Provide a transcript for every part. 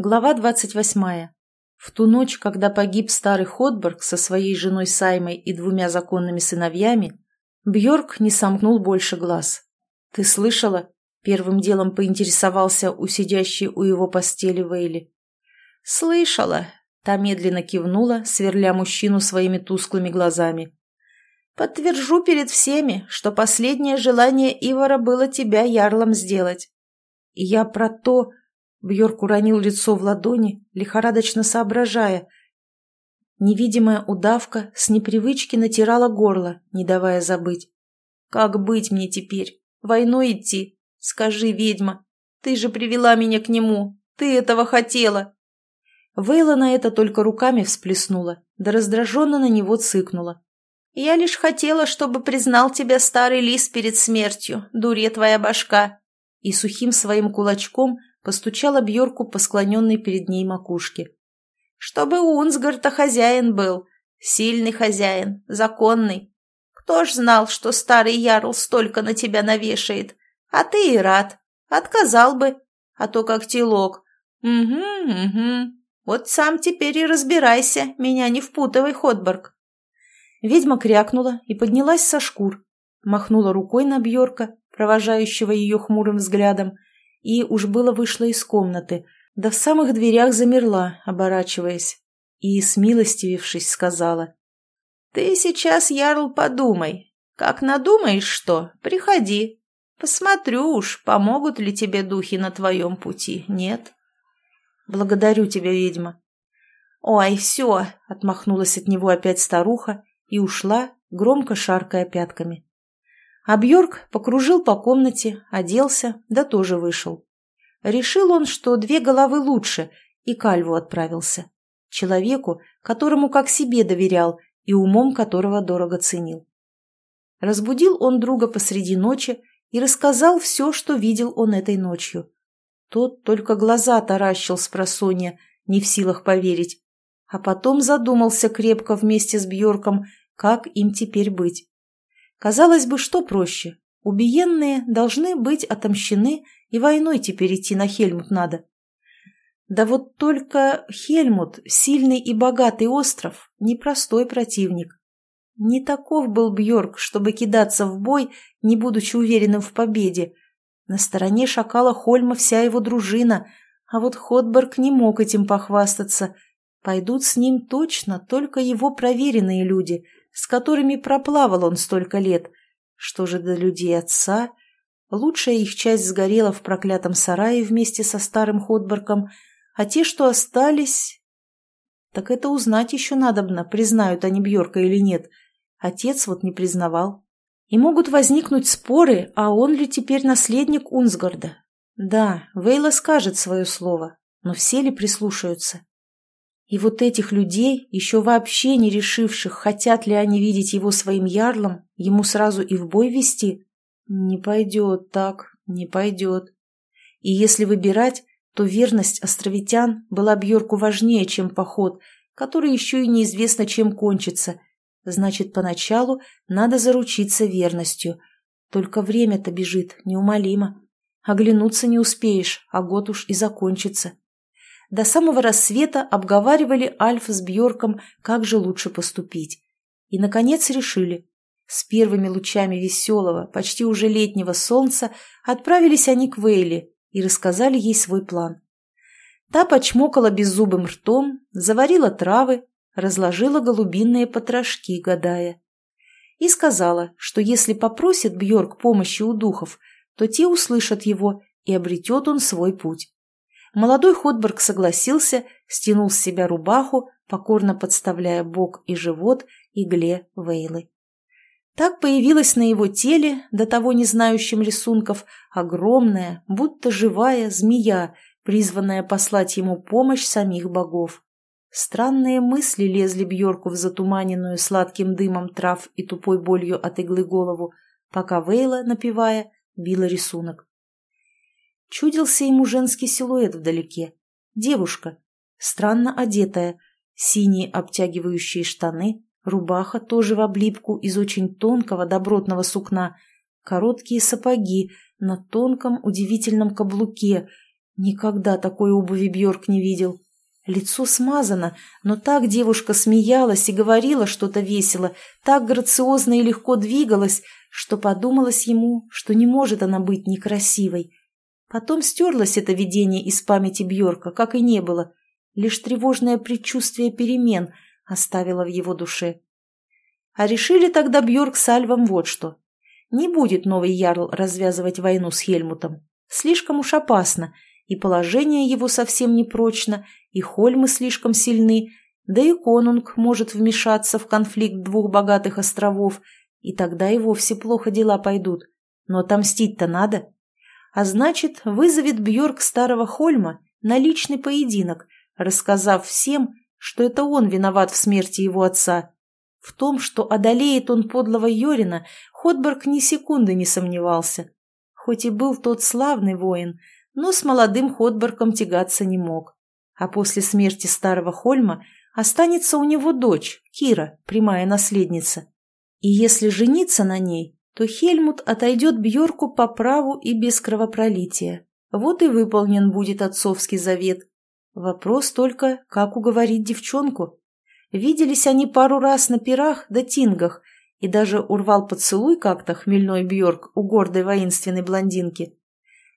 Глава двадцать восьмая. В ту ночь, когда погиб старый Ходберг со своей женой Саймой и двумя законными сыновьями, Бьорк не сомкнул больше глаз. «Ты слышала?» — первым делом поинтересовался у сидящей у его постели Вейли. «Слышала», — та медленно кивнула, сверля мужчину своими тусклыми глазами. «Подтвержу перед всеми, что последнее желание Ивара было тебя ярлом сделать». «Я про то...» Бьорк уронил лицо в ладони, лихорадочно соображая. Невидимая удавка с непривычки натирала горло, не давая забыть. «Как быть мне теперь? Войной идти? Скажи, ведьма, ты же привела меня к нему. Ты этого хотела!» Вейла на это только руками всплеснула, да раздраженно на него цыкнула. «Я лишь хотела, чтобы признал тебя старый лис перед смертью, дуре твоя башка!» И сухим своим кулачком постучала Бьорку по склоненной перед ней макушке. «Чтобы у Унсгарта хозяин был, сильный хозяин, законный. Кто ж знал, что старый ярл столько на тебя навешает? А ты и рад. Отказал бы, а то как телок. Угу, угу. Вот сам теперь и разбирайся, меня не впутывай, Ходборг». Ведьма крякнула и поднялась со шкур, махнула рукой на Бьорка, провожающего ее хмурым взглядом, и уж было вышла из комнаты, да в самых дверях замерла, оборачиваясь, и, смилостивившись, сказала. «Ты сейчас, Ярл, подумай. Как надумаешь что, приходи. Посмотрю уж, помогут ли тебе духи на твоем пути, нет?» «Благодарю тебя, ведьма». «Ой, все!» — отмахнулась от него опять старуха и ушла, громко шаркая пятками. А Бьорк покружил по комнате, оделся, да тоже вышел. Решил он, что две головы лучше, и к Альву отправился. Человеку, которому как себе доверял и умом которого дорого ценил. Разбудил он друга посреди ночи и рассказал все, что видел он этой ночью. Тот только глаза таращил с просонья, не в силах поверить, а потом задумался крепко вместе с Бьорком, как им теперь быть. Казалось бы, что проще? Убиенные должны быть отомщены, и войной теперь идти на Хельмут надо. Да вот только Хельмут, сильный и богатый остров, непростой противник. Не таков был Бьорк, чтобы кидаться в бой, не будучи уверенным в победе. На стороне шакала Хольма вся его дружина, а вот Ходберг не мог этим похвастаться. Пойдут с ним точно только его проверенные люди — с которыми проплавал он столько лет. Что же до людей отца? Лучшая их часть сгорела в проклятом сарае вместе со старым Ходборком, а те, что остались... Так это узнать еще надобно, признают они Бьорка или нет. Отец вот не признавал. И могут возникнуть споры, а он ли теперь наследник Унсгарда? Да, Вейла скажет свое слово, но все ли прислушаются? И вот этих людей, еще вообще не решивших, хотят ли они видеть его своим ярлом, ему сразу и в бой вести? Не пойдет так, не пойдет. И если выбирать, то верность островитян была Бьорку важнее, чем поход, который еще и неизвестно, чем кончится. Значит, поначалу надо заручиться верностью. Только время-то бежит неумолимо. Оглянуться не успеешь, а год уж и закончится. До самого рассвета обговаривали Альф с Бьорком, как же лучше поступить. И, наконец, решили. С первыми лучами веселого, почти уже летнего солнца отправились они к Вейли и рассказали ей свой план. Та почмокала беззубым ртом, заварила травы, разложила голубинные потрошки, гадая. И сказала, что если попросит Бьорк помощи у духов, то те услышат его, и обретет он свой путь. Молодой Ходберг согласился, стянул с себя рубаху, покорно подставляя бок и живот игле Вейлы. Так появилась на его теле, до того не знающим рисунков, огромная, будто живая змея, призванная послать ему помощь самих богов. Странные мысли лезли Бьорку в затуманенную сладким дымом трав и тупой болью от иглы голову, пока Вейла, напевая, била рисунок. Чудился ему женский силуэт вдалеке. Девушка, странно одетая, синие обтягивающие штаны, рубаха тоже в облипку из очень тонкого добротного сукна, короткие сапоги на тонком удивительном каблуке, Никогда такой обуви Бьорк не видел. Лицо смазано, но так девушка смеялась и говорила что-то весело, так грациозно и легко двигалась, что подумалось ему, что не может она быть некрасивой. Потом стерлось это видение из памяти Бьорка, как и не было. Лишь тревожное предчувствие перемен оставило в его душе. А решили тогда Бьорк с Альвом вот что. Не будет новый Ярл развязывать войну с Хельмутом. Слишком уж опасно, и положение его совсем непрочно, и Хольмы слишком сильны, да и Конунг может вмешаться в конфликт двух богатых островов, и тогда и вовсе плохо дела пойдут. Но отомстить-то надо. А значит, вызовет Бьорк старого Хольма на личный поединок, рассказав всем, что это он виноват в смерти его отца. В том, что одолеет он подлого Йорина, Ходберг ни секунды не сомневался. Хоть и был тот славный воин, но с молодым Ходбергом тягаться не мог. А после смерти старого Хольма останется у него дочь, Кира, прямая наследница. И если жениться на ней, то Хельмут отойдет Бьорку по праву и без кровопролития. Вот и выполнен будет отцовский завет. Вопрос только, как уговорить девчонку. Виделись они пару раз на пирах да тингах, и даже урвал поцелуй как-то хмельной Бьорк у гордой воинственной блондинки.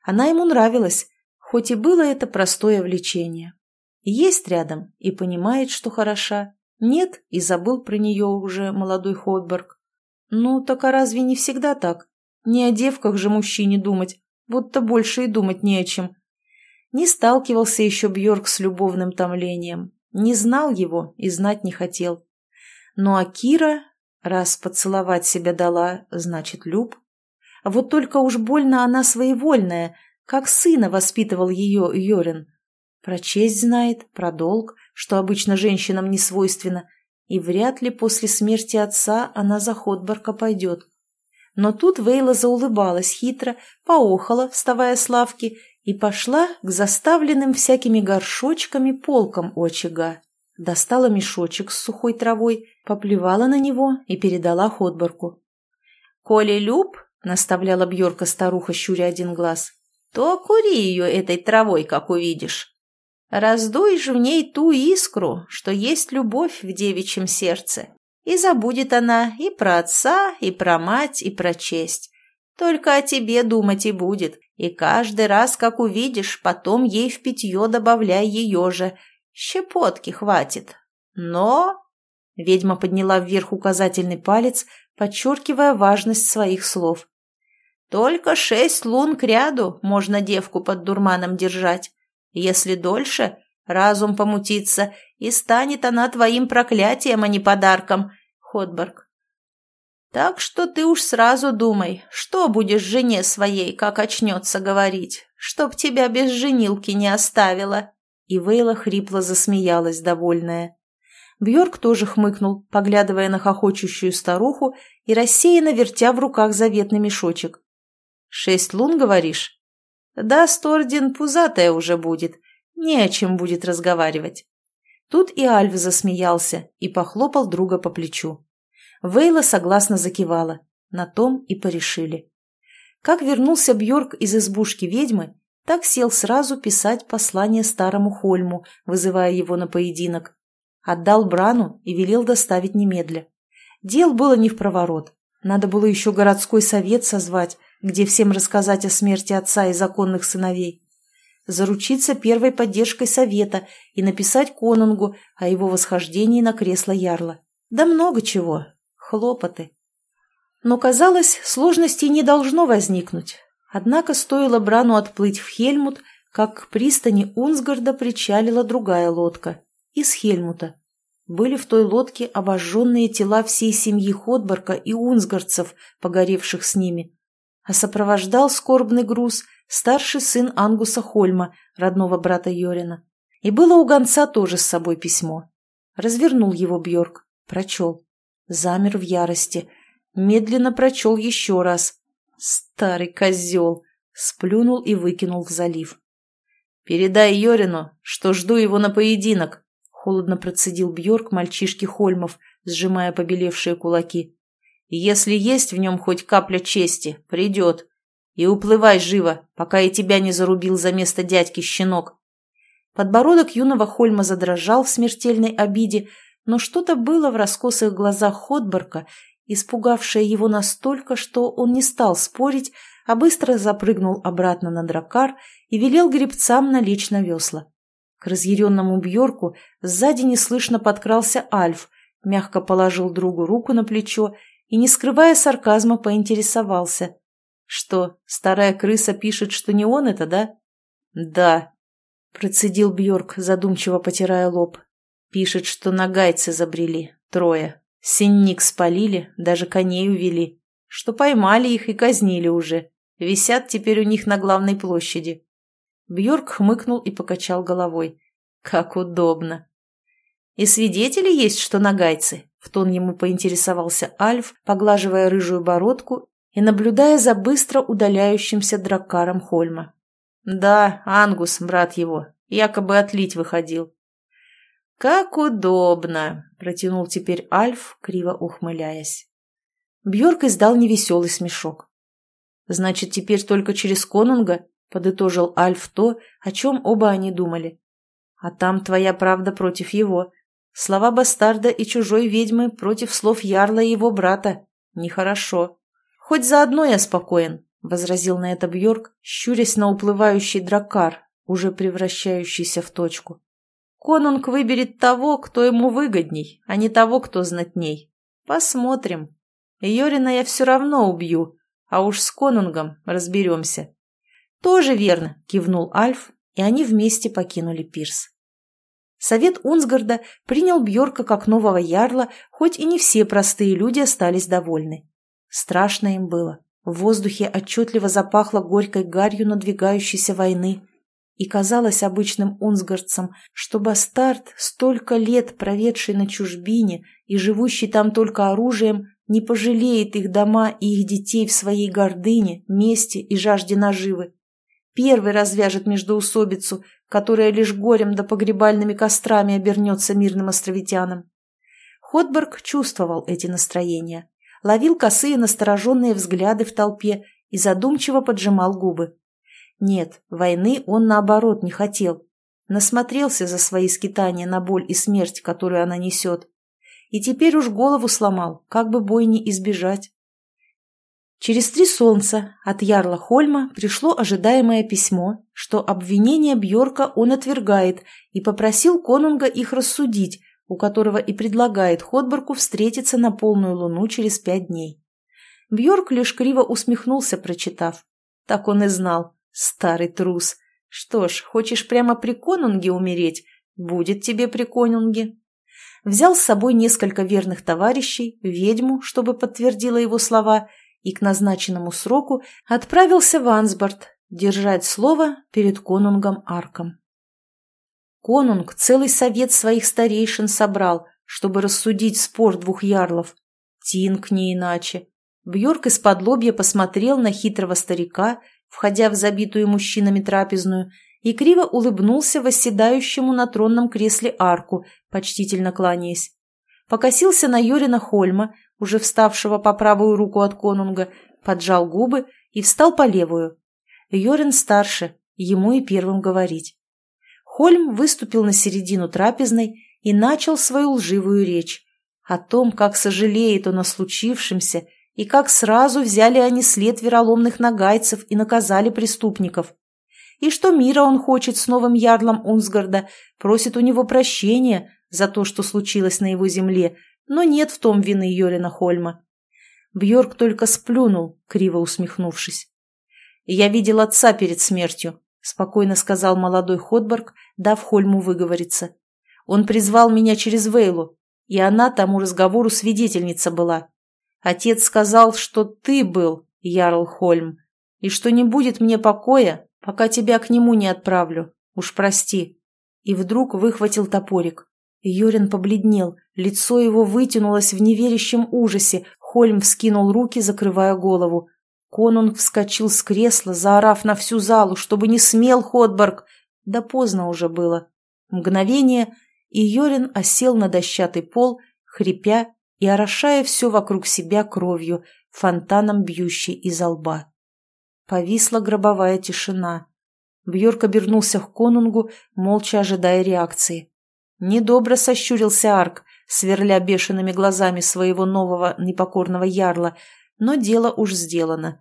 Она ему нравилась, хоть и было это простое влечение. Есть рядом и понимает, что хороша. Нет, и забыл про нее уже молодой Ходберг. Ну, так а разве не всегда так? Не о девках же мужчине думать, будто больше и думать не о чем. Не сталкивался еще Бьорк с любовным томлением, не знал его и знать не хотел. Ну а Кира, раз поцеловать себя дала, значит, люб. Вот только уж больно она своевольная, как сына воспитывал ее Йорин. Про честь знает, про долг, что обычно женщинам не свойственно, и вряд ли после смерти отца она за Ходборка пойдет. Но тут Вейла заулыбалась хитро, поохала, вставая с лавки, и пошла к заставленным всякими горшочками полкам очага. Достала мешочек с сухой травой, поплевала на него и передала Ходборку. «Коли люб», — наставляла Бьорка старуха, щуря один глаз, — «то кури ее этой травой, как увидишь. Раздуй же в ней ту искру, что есть любовь в девичьем сердце, и забудет она и про отца, и про мать, и про честь. Только о тебе думать и будет, и каждый раз, как увидишь, потом ей в питье добавляй ее же. Щепотки хватит. Но...» Ведьма подняла вверх указательный палец, подчеркивая важность своих слов. «Только шесть лун к ряду можно девку под дурманом держать. Если дольше, разум помутится, и станет она твоим проклятием, а не подарком, Ходберг. Так что ты уж сразу думай, что будешь жене своей, как очнется говорить, чтоб тебя без женилки не оставила. И Вейла хрипло засмеялась, довольная. Бьорк тоже хмыкнул, поглядывая на хохочущую старуху и рассеянно вертя в руках заветный мешочек. «Шесть лун, говоришь?» Да, Стордин пузатая уже будет, не о чем будет разговаривать. Тут и Альв засмеялся и похлопал друга по плечу. Вейла согласно закивала. На том и порешили. Как вернулся Бьорк из избушки ведьмы, так сел сразу писать послание старому Хольму, вызывая его на поединок. Отдал Брану и велел доставить немедля. Дел было не в проворот. Надо было еще городской совет созвать, где всем рассказать о смерти отца и законных сыновей, заручиться первой поддержкой совета и написать конунгу о его восхождении на кресло ярла. Да много чего. Хлопоты. Но, казалось, сложностей не должно возникнуть. Однако стоило Брану отплыть в Хельмут, как к пристани Унсгарда причалила другая лодка. Из Хельмута. Были в той лодке обожженные тела всей семьи Ходборка и унсгардцев, погоревших с ними а сопровождал скорбный груз старший сын Ангуса Хольма, родного брата Йорина. И было у гонца тоже с собой письмо. Развернул его Бьорк, прочел. Замер в ярости. Медленно прочел еще раз. Старый козел! Сплюнул и выкинул в залив. «Передай Йорину, что жду его на поединок», — холодно процедил Бьорк мальчишки Хольмов, сжимая побелевшие кулаки. Если есть в нем хоть капля чести, придет. И уплывай живо, пока и тебя не зарубил за место дядьки щенок. Подбородок юного Хольма задрожал в смертельной обиде, но что-то было в раскосых глазах Ходборка, испугавшее его настолько, что он не стал спорить, а быстро запрыгнул обратно на дракар и велел гребцам налечь на весла. К разъяренному Бьорку сзади неслышно подкрался Альф, мягко положил другу руку на плечо и, не скрывая сарказма, поинтересовался. «Что, старая крыса пишет, что не он это, да?» «Да», — процедил Бьорк, задумчиво потирая лоб. «Пишет, что нагайцы забрели, трое. Синник спалили, даже коней увели. Что поймали их и казнили уже. Висят теперь у них на главной площади». Бьорк хмыкнул и покачал головой. «Как удобно!» «И свидетели есть, что нагайцы?» — в тон ему поинтересовался Альф, поглаживая рыжую бородку и наблюдая за быстро удаляющимся драккаром Хольма. «Да, Ангус, брат его, якобы отлить выходил». «Как удобно!» — протянул теперь Альф, криво ухмыляясь. Бьорк издал невеселый смешок. «Значит, теперь только через конунга?» — подытожил Альф то, о чем оба они думали. «А там твоя правда против его. Слова бастарда и чужой ведьмы против слов ярла и его брата. Нехорошо. Хоть заодно я спокоен. — возразил на это Бьорк, щурясь на уплывающий дракар, уже превращающийся в точку. «Конунг выберет того, кто ему выгодней, а не того, кто знатней. Посмотрим. Йорина я все равно убью, а уж с Конунгом разберемся». «Тоже верно», — кивнул Альф, и они вместе покинули пирс. Совет Унсгарда принял Бьорка как нового ярла, хоть и не все простые люди остались довольны. Страшно им было. В воздухе отчетливо запахло горькой гарью надвигающейся войны. И казалось обычным унсгардцам, что бастард, столько лет проведший на чужбине и живущий там только оружием, не пожалеет их дома и их детей в своей гордыне, мести и жажде наживы. Первый развяжет междоусобицу, которая лишь горем да погребальными кострами обернется мирным островитянам. Ходберг чувствовал эти настроения ловил косые настороженные взгляды в толпе и задумчиво поджимал губы. Нет, войны он, наоборот, не хотел. Насмотрелся за свои скитания на боль и смерть, которую она несет. И теперь уж голову сломал, как бы бойни избежать. Через три солнца от Ярла Хольма пришло ожидаемое письмо, что обвинение Бьорка он отвергает и попросил конунга их рассудить, у которого и предлагает Ходборку встретиться на полную луну через пять дней. Бьорк лишь криво усмехнулся, прочитав. Так он и знал. Старый трус. Что ж, хочешь прямо при конунге умереть? Будет тебе при конунге. Взял с собой несколько верных товарищей, ведьму, чтобы подтвердила его слова, и к назначенному сроку отправился в Ансборд держать слово перед конунгом Арком. Конунг целый совет своих старейшин собрал, чтобы рассудить спор двух ярлов. Тинг не иначе. Бьорк из-под лобья посмотрел на хитрого старика, входя в забитую мужчинами трапезную, и криво улыбнулся восседающему на тронном кресле арку, почтительно кланяясь. Покосился на Йорина Хольма, уже вставшего по правую руку от конунга, поджал губы и встал по левую. Йорин старше, ему и первым говорить. Хольм выступил на середину трапезной и начал свою лживую речь о том, как сожалеет он о случившемся и как сразу взяли они след вероломных нагайцев и наказали преступников. И что мира он хочет с новым ярлом Унсгарда, просит у него прощения за то, что случилось на его земле, но нет в том вины Йорина Хольма. Бьорк только сплюнул, криво усмехнувшись. «Я видел отца перед смертью», — спокойно сказал молодой Ходборг, дав Хольму выговориться. «Он призвал меня через Вейлу, и она тому разговору свидетельница была. Отец сказал, что ты был, Ярл Хольм, и что не будет мне покоя, пока тебя к нему не отправлю. Уж прости». И вдруг выхватил топорик. Йорин побледнел, лицо его вытянулось в неверящем ужасе, Хольм вскинул руки, закрывая голову. Конунг вскочил с кресла, заорав на всю залу, чтобы не смел Ходборг. Да поздно уже было. Мгновение, и Йорин осел на дощатый пол, хрипя и орошая все вокруг себя кровью, фонтаном бьющей из лба. Повисла гробовая тишина. Бьорк обернулся к конунгу, молча ожидая реакции. Недобро сощурился Арк, сверля бешеными глазами своего нового непокорного ярла, но дело уж сделано.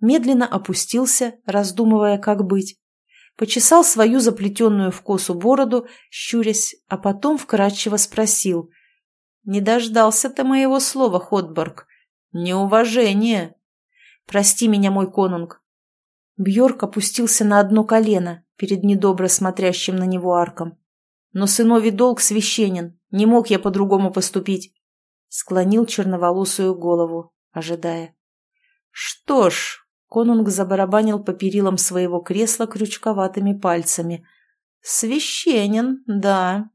Медленно опустился, раздумывая, как быть. Почесал свою заплетенную в косу бороду, щурясь, а потом вкратчиво спросил. «Не дождался ты моего слова, Ходборг. Неуважение. Прости меня, мой конунг». Бьорк опустился на одно колено перед недобро смотрящим на него арком. Но сыновий долг священен, не мог я по-другому поступить. Склонил черноволосую голову, ожидая. Что ж, конунг забарабанил по перилам своего кресла крючковатыми пальцами. Священен, да.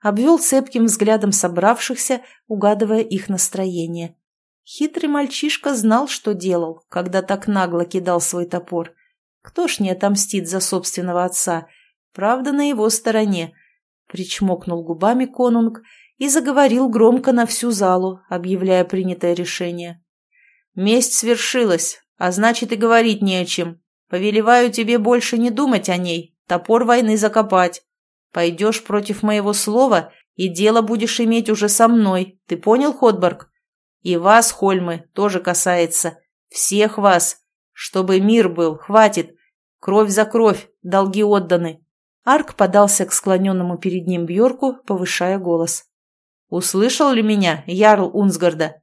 Обвел цепким взглядом собравшихся, угадывая их настроение. Хитрый мальчишка знал, что делал, когда так нагло кидал свой топор. Кто ж не отомстит за собственного отца? Правда, на его стороне. Причмокнул губами конунг и заговорил громко на всю залу, объявляя принятое решение. «Месть свершилась, а значит и говорить не о чем. Повелеваю тебе больше не думать о ней, топор войны закопать. Пойдешь против моего слова, и дело будешь иметь уже со мной. Ты понял, Ходборг? И вас, Хольмы, тоже касается. Всех вас. Чтобы мир был, хватит. Кровь за кровь, долги отданы. Арк подался к склоненному перед ним Бьорку, повышая голос. «Услышал ли меня, Ярл Унсгарда?»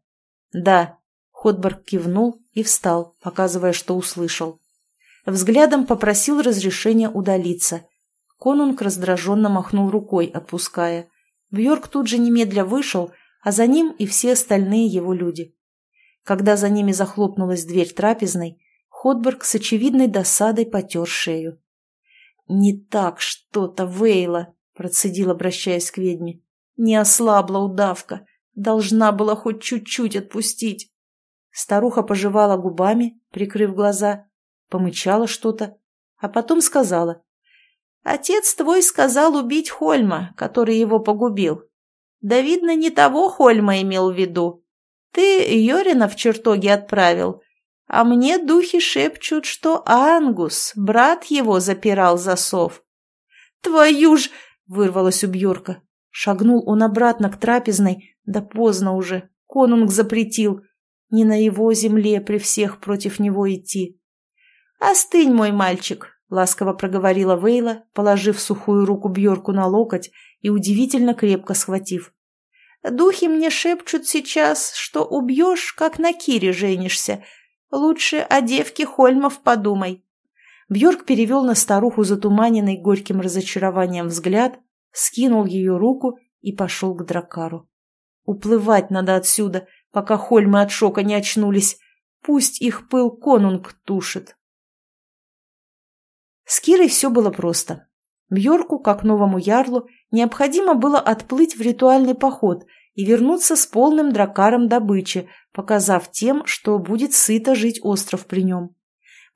«Да». Ходборг кивнул и встал, показывая, что услышал. Взглядом попросил разрешения удалиться. Конунг раздраженно махнул рукой, отпуская. Бьорк тут же немедля вышел, а за ним и все остальные его люди. Когда за ними захлопнулась дверь трапезной, Ходберг с очевидной досадой потер шею. «Не так что-то, Вейла!» – процедил, обращаясь к ведьме. «Не ослабла удавка. Должна была хоть чуть-чуть отпустить». Старуха пожевала губами, прикрыв глаза, помычала что-то, а потом сказала. «Отец твой сказал убить Хольма, который его погубил. Да, видно, не того Хольма имел в виду. Ты Йорина в чертоге отправил, а мне духи шепчут, что Ангус, брат его, запирал засов. «Твою ж!» — вырвалось у Бьорка. Шагнул он обратно к трапезной, да поздно уже. Конунг запретил. Не на его земле при всех против него идти. «Остынь, мой мальчик!» — ласково проговорила Вейла, положив сухую руку Бьорку на локоть и удивительно крепко схватив. «Духи мне шепчут сейчас, что убьешь, как на Кире женишься, Лучше о девке Хольмов подумай. Бьорк перевел на старуху затуманенный горьким разочарованием взгляд, скинул ее руку и пошел к дракару. Уплывать надо отсюда, пока Хольмы от шока не очнулись. Пусть их пыл конунг тушит. С Кирой все было просто. Бьорку, как новому ярлу, необходимо было отплыть в ритуальный поход и вернуться с полным дракаром добычи, показав тем, что будет сыто жить остров при нем.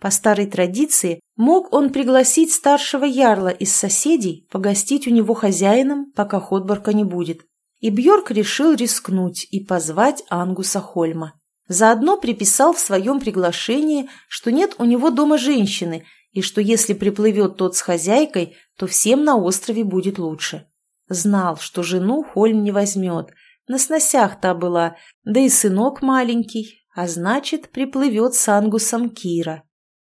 По старой традиции мог он пригласить старшего ярла из соседей погостить у него хозяином, пока Ходборка не будет. И Бьорк решил рискнуть и позвать Ангуса Хольма. Заодно приписал в своем приглашении, что нет у него дома женщины, и что если приплывет тот с хозяйкой, то всем на острове будет лучше. Знал, что жену Хольм не возьмет, на сносях та была, да и сынок маленький, а значит, приплывет с Ангусом Кира.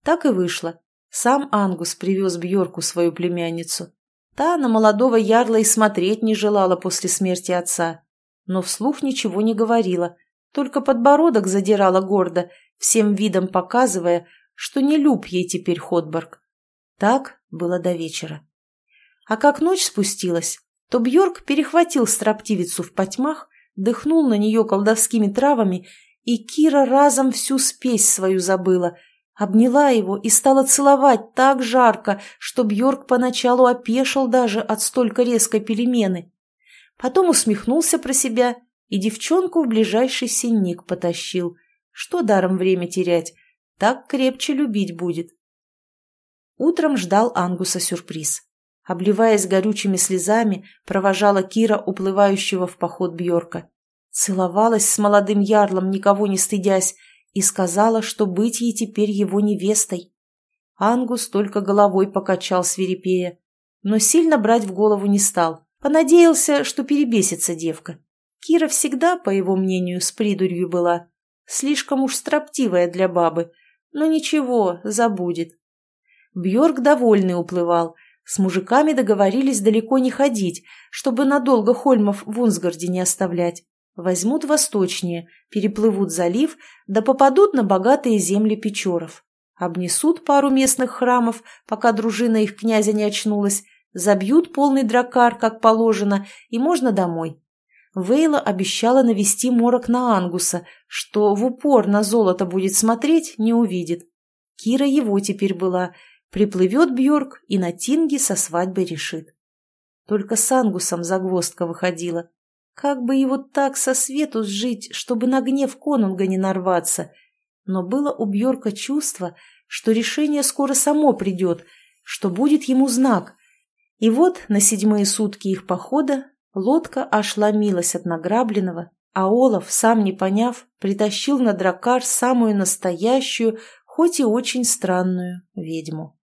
Так и вышло. Сам Ангус привез Бьорку свою племянницу. Та на молодого ярла и смотреть не желала после смерти отца, но вслух ничего не говорила, только подбородок задирала гордо, всем видом показывая, что не люб ей теперь Ходборг. Так было до вечера. А как ночь спустилась, то Бьорк перехватил строптивицу в потьмах, дыхнул на нее колдовскими травами, и Кира разом всю спесь свою забыла, обняла его и стала целовать так жарко, что Бьорк поначалу опешил даже от столько резкой перемены. Потом усмехнулся про себя и девчонку в ближайший синник потащил. Что даром время терять? Так крепче любить будет. Утром ждал Ангуса сюрприз обливаясь горючими слезами, провожала Кира, уплывающего в поход Бьорка. Целовалась с молодым ярлом, никого не стыдясь, и сказала, что быть ей теперь его невестой. Ангус только головой покачал свирепея, но сильно брать в голову не стал. Понадеялся, что перебесится девка. Кира всегда, по его мнению, с придурью была. Слишком уж строптивая для бабы. Но ничего, забудет. Бьорк довольный уплывал. С мужиками договорились далеко не ходить, чтобы надолго Хольмов в Унсгарде не оставлять. Возьмут восточнее, переплывут залив, да попадут на богатые земли Печоров. Обнесут пару местных храмов, пока дружина их князя не очнулась, забьют полный дракар, как положено, и можно домой. Вейла обещала навести морок на Ангуса, что в упор на золото будет смотреть, не увидит. Кира его теперь была. Приплывет Бьорк и на Тинге со свадьбой решит. Только с Ангусом загвоздка выходила. Как бы его так со свету сжить, чтобы на гнев конунга не нарваться? Но было у Бьорка чувство, что решение скоро само придет, что будет ему знак. И вот на седьмые сутки их похода лодка аж ломилась от награбленного, а Олаф, сам не поняв, притащил на дракар самую настоящую, хоть и очень странную ведьму.